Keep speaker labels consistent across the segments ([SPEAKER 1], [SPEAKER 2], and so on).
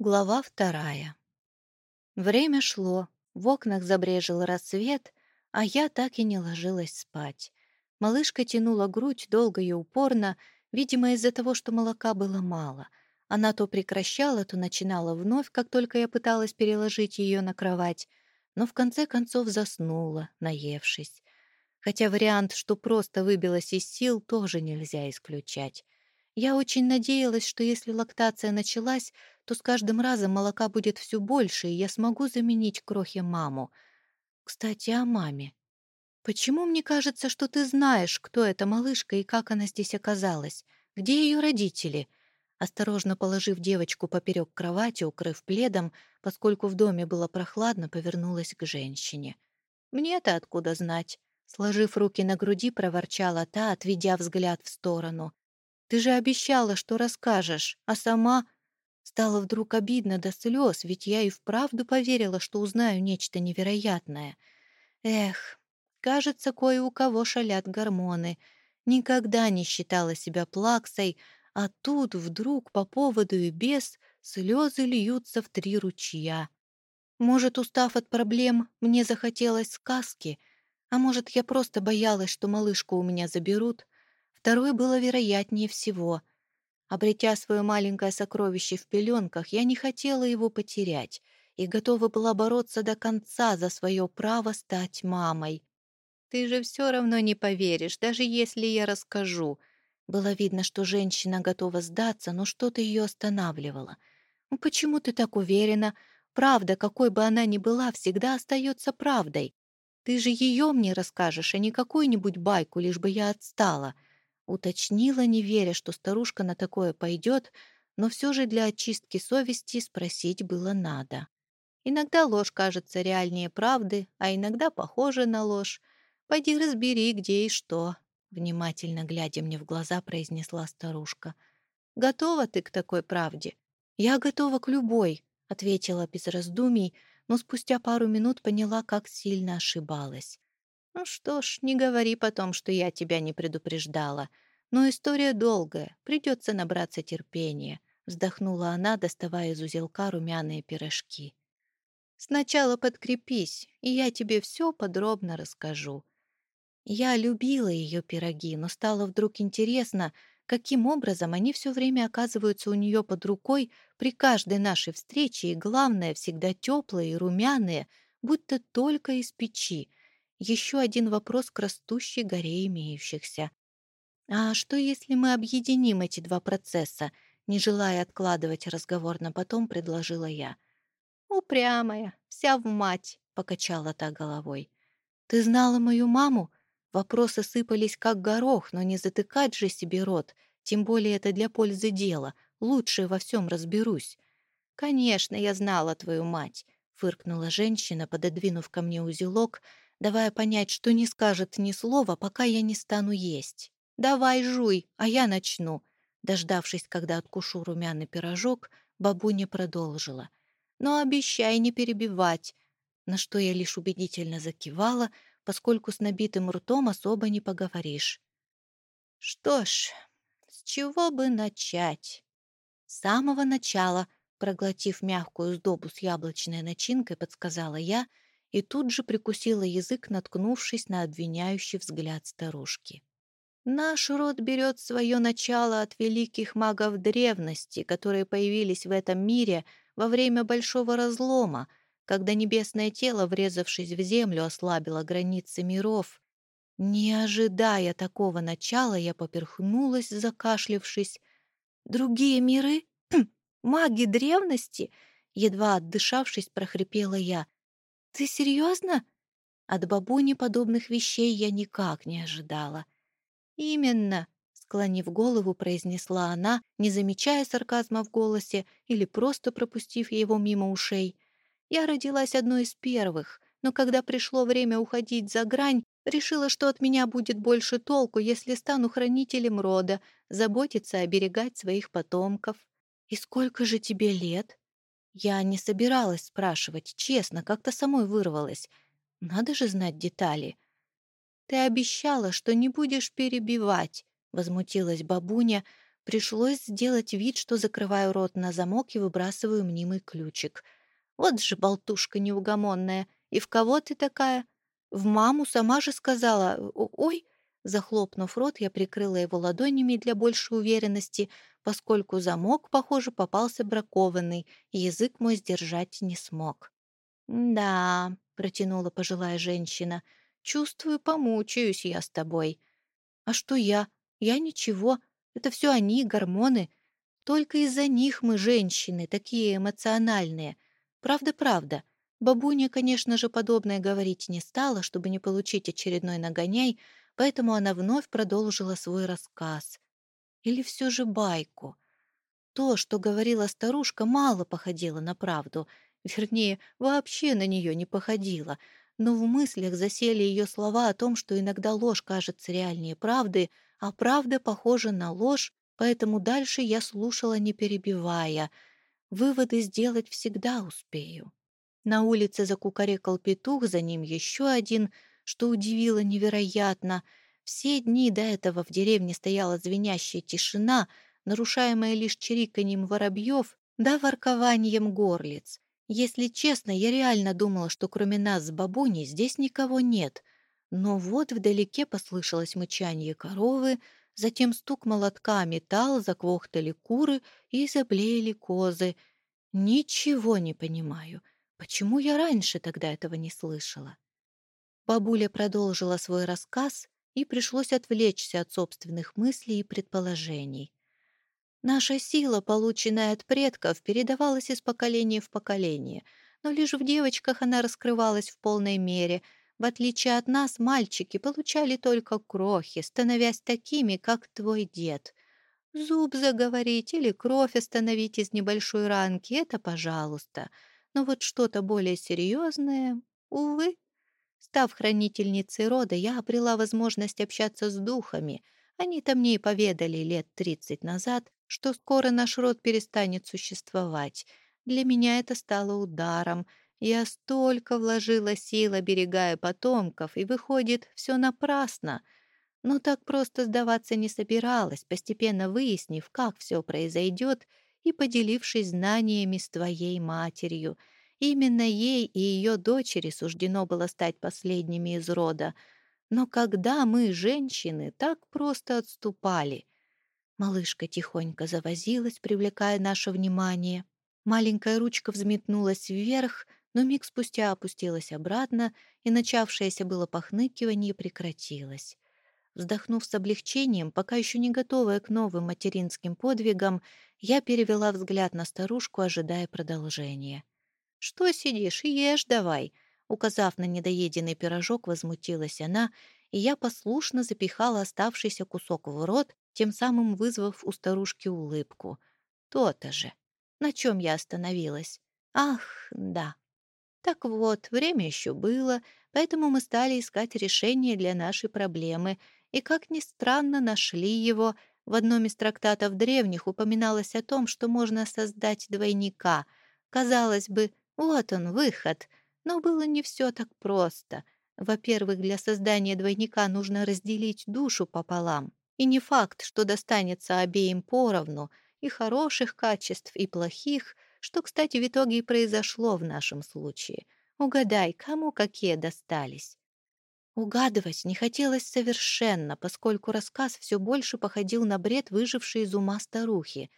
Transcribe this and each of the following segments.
[SPEAKER 1] Глава вторая. Время шло, в окнах забрежил рассвет, а я так и не ложилась спать. Малышка тянула грудь долго и упорно, видимо, из-за того, что молока было мало. Она то прекращала, то начинала вновь, как только я пыталась переложить ее на кровать, но в конце концов заснула, наевшись. Хотя вариант, что просто выбилась из сил, тоже нельзя исключать. Я очень надеялась, что если лактация началась, то с каждым разом молока будет все больше, и я смогу заменить крохе маму. Кстати, о маме. Почему мне кажется, что ты знаешь, кто эта малышка и как она здесь оказалась? Где ее родители? Осторожно положив девочку поперек кровати, укрыв пледом, поскольку в доме было прохладно, повернулась к женщине. «Мне-то откуда знать?» Сложив руки на груди, проворчала та, отведя взгляд в сторону. Ты же обещала, что расскажешь, а сама...» Стало вдруг обидно до слез, ведь я и вправду поверила, что узнаю нечто невероятное. Эх, кажется, кое у кого шалят гормоны. Никогда не считала себя плаксой, а тут вдруг по поводу и без слезы льются в три ручья. Может, устав от проблем, мне захотелось сказки, а может, я просто боялась, что малышку у меня заберут — Второе было вероятнее всего. Обретя свое маленькое сокровище в пеленках, я не хотела его потерять и готова была бороться до конца за свое право стать мамой. «Ты же все равно не поверишь, даже если я расскажу». Было видно, что женщина готова сдаться, но что-то ее останавливало. «Ну почему ты так уверена? Правда, какой бы она ни была, всегда остается правдой. Ты же ее мне расскажешь, а не какую-нибудь байку, лишь бы я отстала». Уточнила, не веря, что старушка на такое пойдет, но все же для очистки совести спросить было надо. Иногда ложь кажется реальнее правды, а иногда похожа на ложь. Пойди разбери, где и что, — внимательно глядя мне в глаза, произнесла старушка. «Готова ты к такой правде?» «Я готова к любой», — ответила без раздумий, но спустя пару минут поняла, как сильно ошибалась. «Ну что ж, не говори потом, что я тебя не предупреждала. Но история долгая, придется набраться терпения», — вздохнула она, доставая из узелка румяные пирожки. «Сначала подкрепись, и я тебе все подробно расскажу». Я любила ее пироги, но стало вдруг интересно, каким образом они все время оказываются у нее под рукой при каждой нашей встрече, и, главное, всегда теплые и румяные, будто только из печи — еще один вопрос к растущей горе имеющихся. А что, если мы объединим эти два процесса? Не желая откладывать разговор на потом, предложила я. «Упрямая, вся в мать», — покачала та головой. «Ты знала мою маму?» Вопросы сыпались как горох, но не затыкать же себе рот, тем более это для пользы дела. Лучше во всем разберусь. «Конечно, я знала твою мать», — фыркнула женщина, пододвинув ко мне узелок — давая понять, что не скажет ни слова, пока я не стану есть. «Давай, жуй, а я начну». Дождавшись, когда откушу румяный пирожок, бабуня продолжила. «Но обещай не перебивать», на что я лишь убедительно закивала, поскольку с набитым ртом особо не поговоришь. «Что ж, с чего бы начать?» «С самого начала», проглотив мягкую сдобу с яблочной начинкой, подсказала я — и тут же прикусила язык, наткнувшись на обвиняющий взгляд старушки. Наш род берет свое начало от великих магов древности, которые появились в этом мире во время Большого разлома, когда небесное тело, врезавшись в землю, ослабило границы миров. Не ожидая такого начала, я поперхнулась, закашлившись. «Другие миры? Маги древности?» Едва отдышавшись, прохрипела я. «Ты серьезно?» От бабуни подобных вещей я никак не ожидала. «Именно», — склонив голову, произнесла она, не замечая сарказма в голосе или просто пропустив его мимо ушей. «Я родилась одной из первых, но когда пришло время уходить за грань, решила, что от меня будет больше толку, если стану хранителем рода, заботиться, оберегать своих потомков. И сколько же тебе лет?» Я не собиралась спрашивать, честно, как-то самой вырвалась. Надо же знать детали. «Ты обещала, что не будешь перебивать», — возмутилась бабуня, Пришлось сделать вид, что закрываю рот на замок и выбрасываю мнимый ключик. Вот же болтушка неугомонная. И в кого ты такая? В маму сама же сказала. Ой, Захлопнув рот, я прикрыла его ладонями для большей уверенности, поскольку замок, похоже, попался бракованный, и язык мой сдержать не смог. «Да», — протянула пожилая женщина, — «чувствую, помучаюсь я с тобой». «А что я? Я ничего. Это все они, гормоны. Только из-за них мы, женщины, такие эмоциональные. Правда-правда. Бабуня, конечно же, подобное говорить не стала, чтобы не получить очередной нагоняй, поэтому она вновь продолжила свой рассказ. Или все же байку. То, что говорила старушка, мало походило на правду. Вернее, вообще на нее не походило. Но в мыслях засели ее слова о том, что иногда ложь кажется реальнее правды, а правда похожа на ложь, поэтому дальше я слушала, не перебивая. Выводы сделать всегда успею. На улице закукарекал петух, за ним еще один — что удивило невероятно. Все дни до этого в деревне стояла звенящая тишина, нарушаемая лишь чириканьем воробьев да воркованием горлиц. Если честно, я реально думала, что кроме нас с бабуней здесь никого нет. Но вот вдалеке послышалось мычание коровы, затем стук молотка металл, заквохтали куры и заблеяли козы. Ничего не понимаю. Почему я раньше тогда этого не слышала? Бабуля продолжила свой рассказ, и пришлось отвлечься от собственных мыслей и предположений. Наша сила, полученная от предков, передавалась из поколения в поколение, но лишь в девочках она раскрывалась в полной мере. В отличие от нас, мальчики получали только крохи, становясь такими, как твой дед. Зуб заговорить или кровь остановить из небольшой ранки — это пожалуйста. Но вот что-то более серьезное, увы, Став хранительницей рода, я обрела возможность общаться с духами. Они-то мне и поведали лет тридцать назад, что скоро наш род перестанет существовать. Для меня это стало ударом. Я столько вложила сил, оберегая потомков, и, выходит, все напрасно. Но так просто сдаваться не собиралась, постепенно выяснив, как все произойдет, и поделившись знаниями с твоей матерью — Именно ей и ее дочери суждено было стать последними из рода. Но когда мы, женщины, так просто отступали? Малышка тихонько завозилась, привлекая наше внимание. Маленькая ручка взметнулась вверх, но миг спустя опустилась обратно, и начавшееся было похныкивание прекратилось. Вздохнув с облегчением, пока еще не готовая к новым материнским подвигам, я перевела взгляд на старушку, ожидая продолжения. «Что сидишь? Ешь давай!» Указав на недоеденный пирожок, возмутилась она, и я послушно запихала оставшийся кусок в рот, тем самым вызвав у старушки улыбку. То-то же. На чем я остановилась? Ах, да. Так вот, время еще было, поэтому мы стали искать решение для нашей проблемы, и, как ни странно, нашли его. В одном из трактатов древних упоминалось о том, что можно создать двойника. Казалось бы, вот он, выход. Но было не все так просто. Во-первых, для создания двойника нужно разделить душу пополам. И не факт, что достанется обеим поровну, и хороших качеств, и плохих, что, кстати, в итоге и произошло в нашем случае. Угадай, кому какие достались. Угадывать не хотелось совершенно, поскольку рассказ все больше походил на бред выжившей из ума старухи.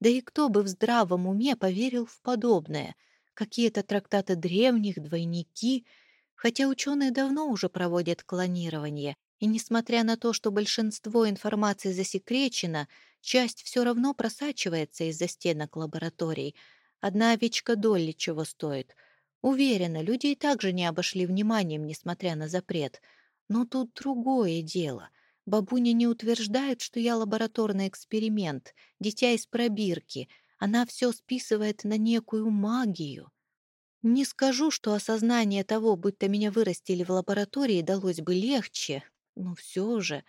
[SPEAKER 1] Да и кто бы в здравом уме поверил в подобное — какие-то трактаты древних, двойники, хотя ученые давно уже проводят клонирование, и несмотря на то, что большинство информации засекречено, часть все равно просачивается из-за стенок лабораторий. Одна овечка Долли чего стоит. Уверена, люди и так же не обошли вниманием, несмотря на запрет. Но тут другое дело. Бабуня не утверждает, что я лабораторный эксперимент, дитя из пробирки — она все списывает на некую магию. Не скажу, что осознание того, будто меня вырастили в лаборатории, далось бы легче, но все же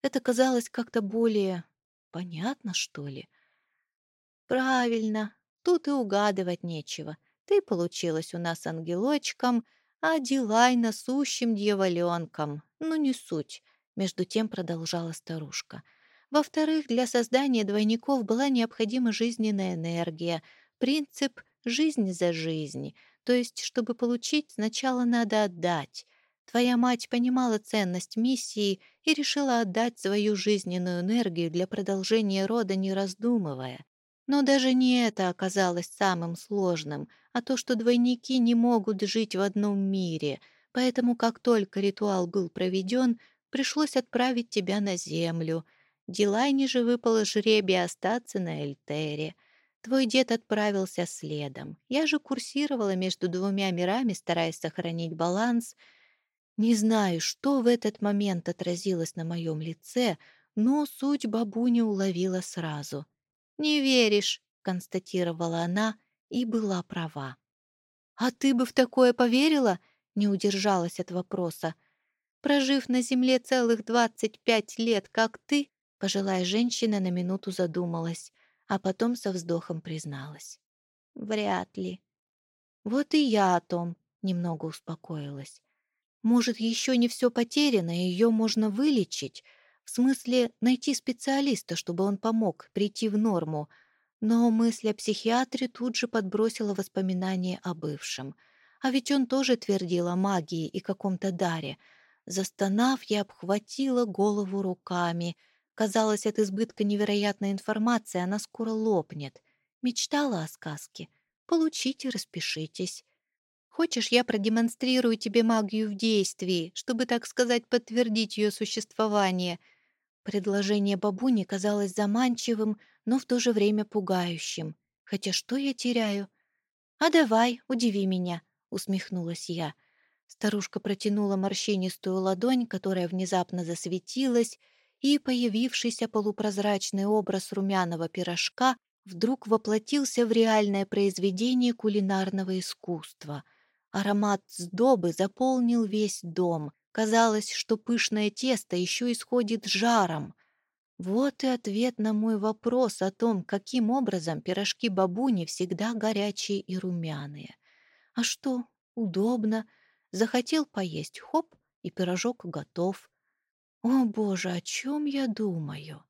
[SPEAKER 1] это казалось как-то более понятно, что ли. Правильно, тут и угадывать нечего. Ты получилась у нас ангелочком, а Дилайна сущим дьяволенком. Ну, не суть. Между тем продолжала старушка — Во-вторых, для создания двойников была необходима жизненная энергия, принцип «жизнь за жизнь», то есть, чтобы получить, сначала надо отдать. Твоя мать понимала ценность миссии и решила отдать свою жизненную энергию для продолжения рода, не раздумывая. Но даже не это оказалось самым сложным, а то, что двойники не могут жить в одном мире, поэтому как только ритуал был проведен, пришлось отправить тебя на землю. Дилайне же выпало жребие остаться на Эльтере. Твой дед отправился следом. Я же курсировала между двумя мирами, стараясь сохранить баланс — не знаю, что в этот момент отразилось на моем лице, но суть бабуня уловила сразу. «Не веришь», — констатировала она и была права. «А ты бы в такое поверила?» — не удержалась от вопроса. «Прожив на земле целых двадцать пять лет, как ты», пожилая женщина на минуту задумалась, а потом со вздохом призналась. «Вряд ли». «Вот и я о том», — немного успокоилась. Может, еще не все потеряно, и ее можно вылечить? В смысле, найти специалиста, чтобы он помог прийти в норму. Но мысль о психиатре тут же подбросила воспоминания о бывшем. А ведь он тоже твердил о магии и каком-то даре. Застонав, я обхватила голову руками. Казалось, от избытка невероятной информации она скоро лопнет. Мечтала о сказке. Получите, распишитесь. Хочешь, я продемонстрирую тебе магию в действии, чтобы, так сказать, подтвердить ее существование?» Предложение бабуни казалось заманчивым, но в то же время пугающим. Хотя что я теряю? «А давай, удиви меня», — усмехнулась я. Старушка протянула морщинистую ладонь, которая внезапно засветилась, и появившийся полупрозрачный образ румяного пирожка вдруг воплотился в реальное произведение кулинарного искусства — Аромат сдобы заполнил весь дом. Казалось, что пышное тесто еще исходит жаром. Вот и ответ на мой вопрос о том, каким образом пирожки бабуни всегда горячие и румяные. А что, удобно. Захотел поесть, хоп, и пирожок готов. О, боже, о чем я думаю?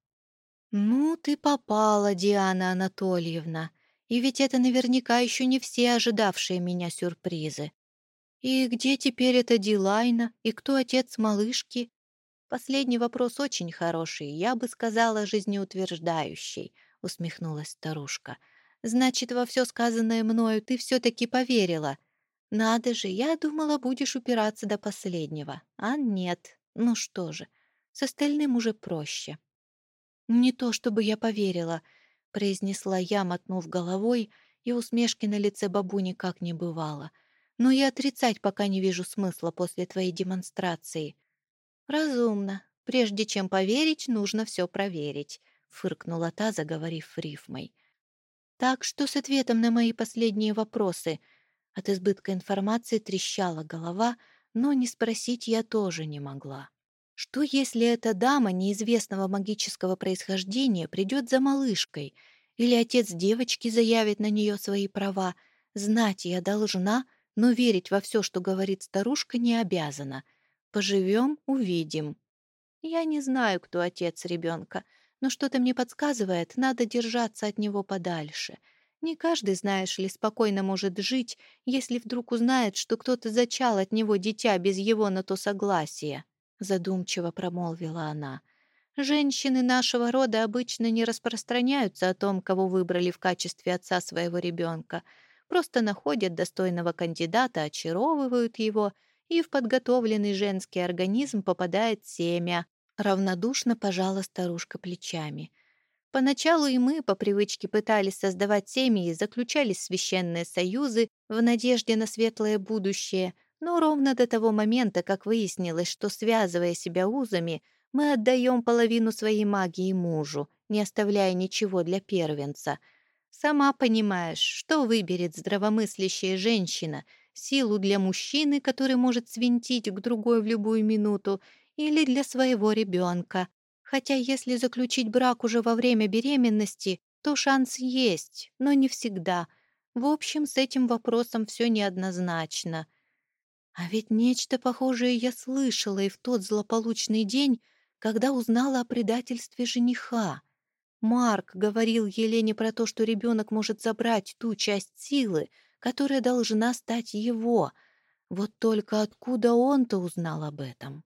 [SPEAKER 1] Ну, ты попала, Диана Анатольевна. И ведь это наверняка еще не все ожидавшие меня сюрпризы. И где теперь эта Дилайна? И кто отец малышки? Последний вопрос очень хороший, я бы сказала, жизнеутверждающий, усмехнулась старушка. Значит, во все сказанное мною ты все-таки поверила. Надо же, я думала, будешь упираться до последнего. А нет. Ну что же, с остальным уже проще. Не то чтобы я поверила, произнесла я, мотнув головой, и усмешки на лице бабу никак не бывало. Но и отрицать пока не вижу смысла после твоей демонстрации. Разумно. Прежде чем поверить, нужно все проверить, фыркнула та, заговорив рифмой. Так что с ответом на мои последние вопросы. От избытка информации трещала голова, но не спросить я тоже не могла. Что, если эта дама неизвестного магического происхождения придет за малышкой, или отец девочки заявит на нее свои права? Знать я должна, но верить во все, что говорит старушка, не обязана. Поживем — увидим. Я не знаю, кто отец ребенка, но что-то мне подсказывает, надо держаться от него подальше. Не каждый, знаешь ли, спокойно может жить, если вдруг узнает, что кто-то зачал от него дитя без его на то согласия задумчиво промолвила она. Женщины нашего рода обычно не распространяются о том, кого выбрали в качестве отца своего ребенка. Просто находят достойного кандидата, очаровывают его, и в подготовленный женский организм попадает семя. Равнодушно пожала старушка плечами. Поначалу и мы по привычке пытались создавать семьи и заключали священные союзы в надежде на светлое будущее — но ровно до того момента, как выяснилось, что, связывая себя узами, мы отдаем половину своей магии мужу, не оставляя ничего для первенца. Сама понимаешь, что выберет здравомыслящая женщина — силу для мужчины, который может свинтить к другой в любую минуту, или для своего ребенка. Хотя если заключить брак уже во время беременности, то шанс есть, но не всегда. В общем, с этим вопросом все неоднозначно. А ведь нечто похожее я слышала и в тот злополучный день, когда узнала о предательстве жениха. Марк говорил Елене про то, что ребенок может забрать ту часть силы, которая должна стать его. Вот только откуда он-то узнал об этом?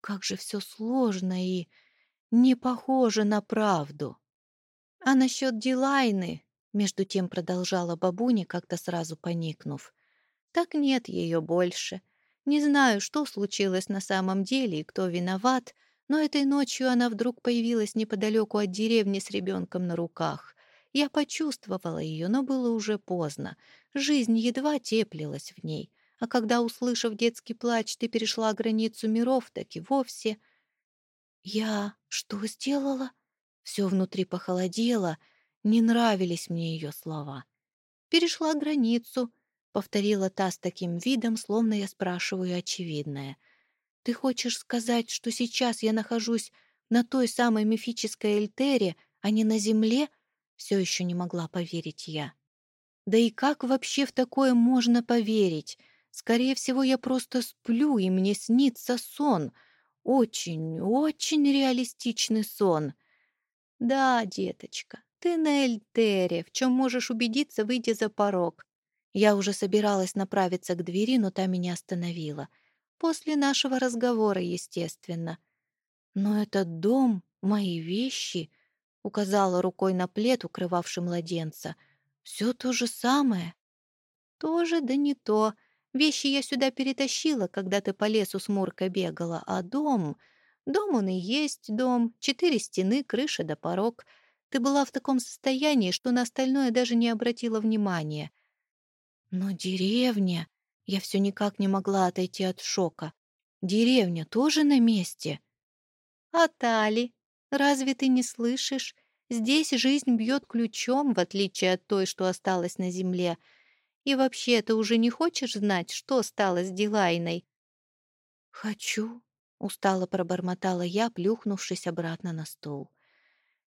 [SPEAKER 1] Как же все сложно и не похоже на правду. А насчет Дилайны, между тем продолжала бабуня, как-то сразу поникнув, так нет ее больше. Не знаю, что случилось на самом деле и кто виноват, но этой ночью она вдруг появилась неподалеку от деревни с ребенком на руках. Я почувствовала ее, но было уже поздно. Жизнь едва теплилась в ней. А когда, услышав детский плач, ты перешла границу миров, так и вовсе... Я что сделала? Все внутри похолодело, не нравились мне ее слова. Перешла границу, повторила та с таким видом, словно я спрашиваю очевидное — ты хочешь сказать, что сейчас я нахожусь на той самой мифической Эльтере, а не на Земле? Все еще не могла поверить я. Да и как вообще в такое можно поверить? Скорее всего, я просто сплю, и мне снится сон. Очень, очень реалистичный сон. Да, деточка, ты на Эльтере, в чем можешь убедиться, выйдя за порог. Я уже собиралась направиться к двери, но та меня остановила — После нашего разговора, естественно. Но этот дом, мои вещи, указала рукой на плед, укрывавший младенца. Все то же самое. Тоже да не то. Вещи я сюда перетащила, когда ты по лесу с Муркой бегала, а дом... Дом он и есть дом, четыре стены, крыша да порог. Ты была в таком состоянии, что на остальное даже не обратила внимания. Но деревня... Я все никак не могла отойти от шока. Деревня тоже на месте. А Тали, разве ты не слышишь? Здесь жизнь бьет ключом, в отличие от той, что осталась на земле. И вообще, ты уже не хочешь знать, что стало с Дилайной? «Хочу», — устало пробормотала я, плюхнувшись обратно на стол.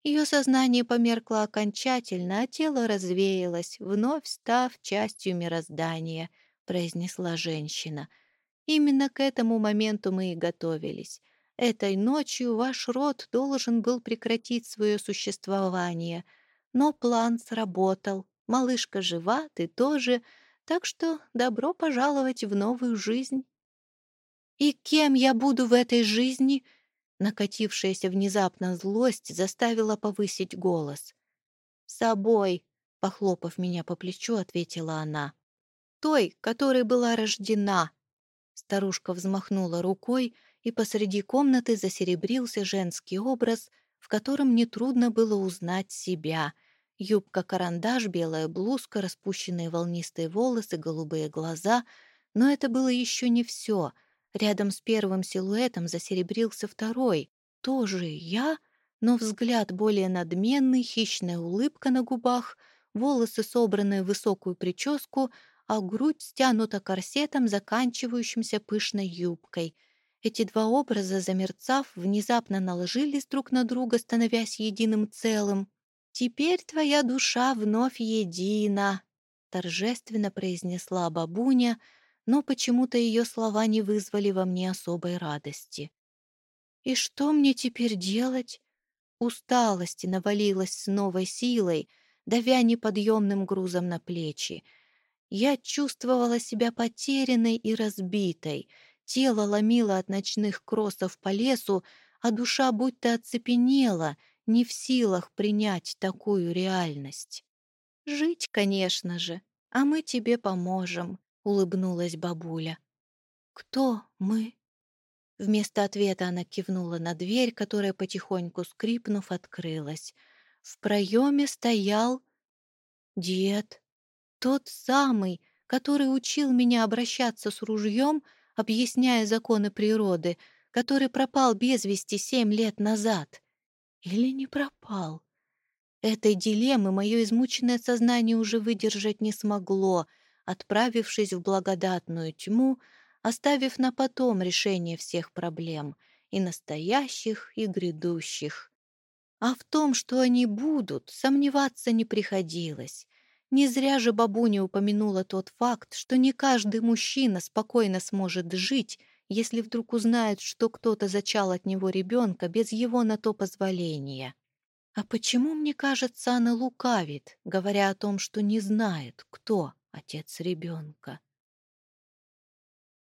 [SPEAKER 1] Ее сознание померкло окончательно, а тело развеялось, вновь став частью мироздания — произнесла женщина. Именно к этому моменту мы и готовились. Этой ночью ваш род должен был прекратить свое существование. Но план сработал. Малышка жива, ты тоже. Так что добро пожаловать в новую жизнь. «И кем я буду в этой жизни?» Накатившаяся внезапно злость заставила повысить голос. «Собой», — похлопав меня по плечу, ответила она той, которой была рождена. Старушка взмахнула рукой, и посреди комнаты засеребрился женский образ, в котором нетрудно было узнать себя. Юбка-карандаш, белая блузка, распущенные волнистые волосы, голубые глаза. Но это было еще не все. Рядом с первым силуэтом засеребрился второй. Тоже я, но взгляд более надменный, хищная улыбка на губах, волосы, собранные в высокую прическу, а грудь стянута корсетом, заканчивающимся пышной юбкой. Эти два образа, замерцав, внезапно наложились друг на друга, становясь единым целым. «Теперь твоя душа вновь едина», — торжественно произнесла бабуня, но почему-то ее слова не вызвали во мне особой радости. «И что мне теперь делать?» Усталость навалилась с новой силой, давя неподъемным грузом на плечи — я чувствовала себя потерянной и разбитой. Тело ломило от ночных кроссов по лесу, а душа будто оцепенела, не в силах принять такую реальность. «Жить, конечно же, а мы тебе поможем», — улыбнулась бабуля. «Кто мы?» Вместо ответа она кивнула на дверь, которая, потихоньку скрипнув, открылась. В проеме стоял дед. Тот самый, который учил меня обращаться с ружьем, объясняя законы природы, который пропал без вести семь лет назад. Или не пропал? Этой дилеммы мое измученное сознание уже выдержать не смогло, отправившись в благодатную тьму, оставив на потом решение всех проблем, и настоящих, и грядущих. А в том, что они будут, сомневаться не приходилось. Не зря же бабуня упомянула тот факт, что не каждый мужчина спокойно сможет жить, если вдруг узнает, что кто-то зачал от него ребенка без его на то позволения. А почему, мне кажется, она лукавит, говоря о том, что не знает, кто отец ребенка?